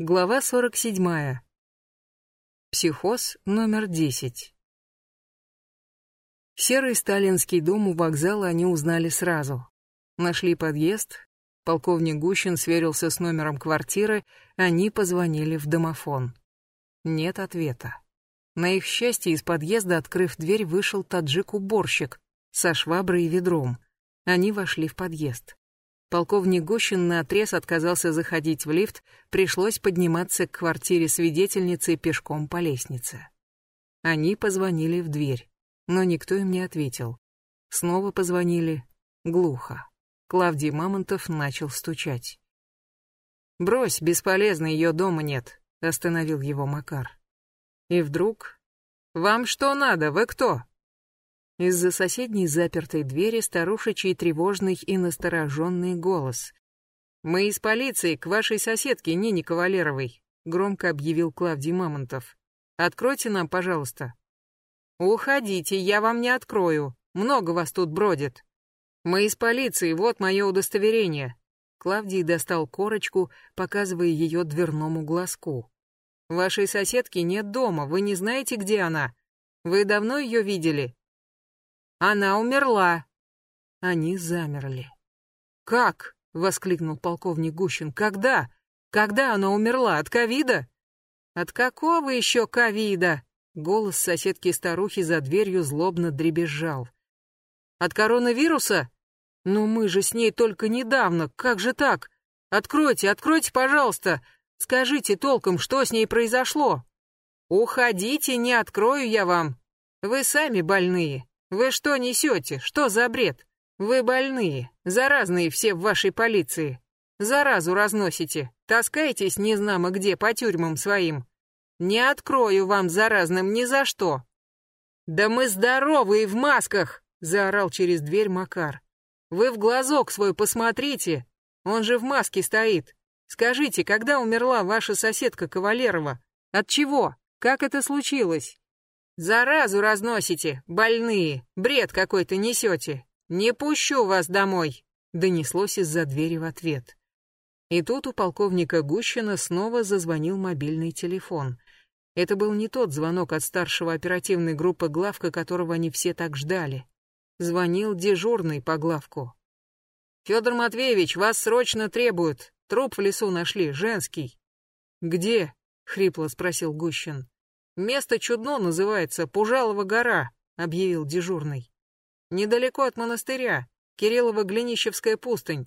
Глава 47. Психоз номер 10. Серый сталинский дом у вокзала они узнали сразу. Нашли подъезд, полковник Гущин сверился с номером квартиры, они позвонили в домофон. Нет ответа. На их счастье из подъезда, открыв дверь, вышел таджик-уборщик со шваброй и ведром. Они вошли в подъезд. Полковник Гущин наотрез отказался заходить в лифт, пришлось подниматься к квартире свидетельницы пешком по лестнице. Они позвонили в дверь, но никто им не ответил. Снова позвонили. Глухо. Клавдий Мамонтов начал стучать. «Брось, бесполезно, ее дома нет», — остановил его Макар. И вдруг... «Вам что надо? Вы кто?» Из-за соседней запертой двери старушечий тревожный и настороженный голос. «Мы из полиции, к вашей соседке Нине Кавалеровой», — громко объявил Клавдий Мамонтов. «Откройте нам, пожалуйста». «Уходите, я вам не открою. Много вас тут бродит». «Мы из полиции, вот мое удостоверение». Клавдий достал корочку, показывая ее дверному глазку. «Вашей соседки нет дома, вы не знаете, где она? Вы давно ее видели?» Она умерла. Они замерли. Как? воскликнул полковник Гущин. Когда? Когда она умерла? От ковида? От какого еще ковида? Голос соседки-старухи за дверью злобно дребезжал. От коронавируса? Ну мы же с ней только недавно, как же так? Откройте, откройте, пожалуйста. Скажите толком, что с ней произошло. Уходите, не открою я вам. Вы сами больные. Вы что несете? Что за бред? Вы больные, заразные все в вашей полиции. Заразу разносите, таскаетесь незнамо где по тюрьмам своим. Не открою вам заразным ни за что. Да мы здоровые в масках, заорал через дверь Макар. Вы в глазок свой посмотрите, он же в маске стоит. Скажите, когда умерла ваша соседка Кавалерова? От чего? Как это случилось? Заразу разносите, больные, бред какой-то несете. Не пущу вас домой, донеслось из-за двери в ответ. И тут у полковника Гущина снова зазвонил мобильный телефон. Это был не тот звонок от старшего оперативной группы главка, которого они все так ждали. Звонил дежурный по главку. Федор Матвеевич, вас срочно требуют. Труп в лесу нашли, женский. Где? хрипло спросил Гущин. «Место чудно называется, Пужалова гора», — объявил дежурный. «Недалеко от монастыря, Кириллова-Глинищевская пустынь.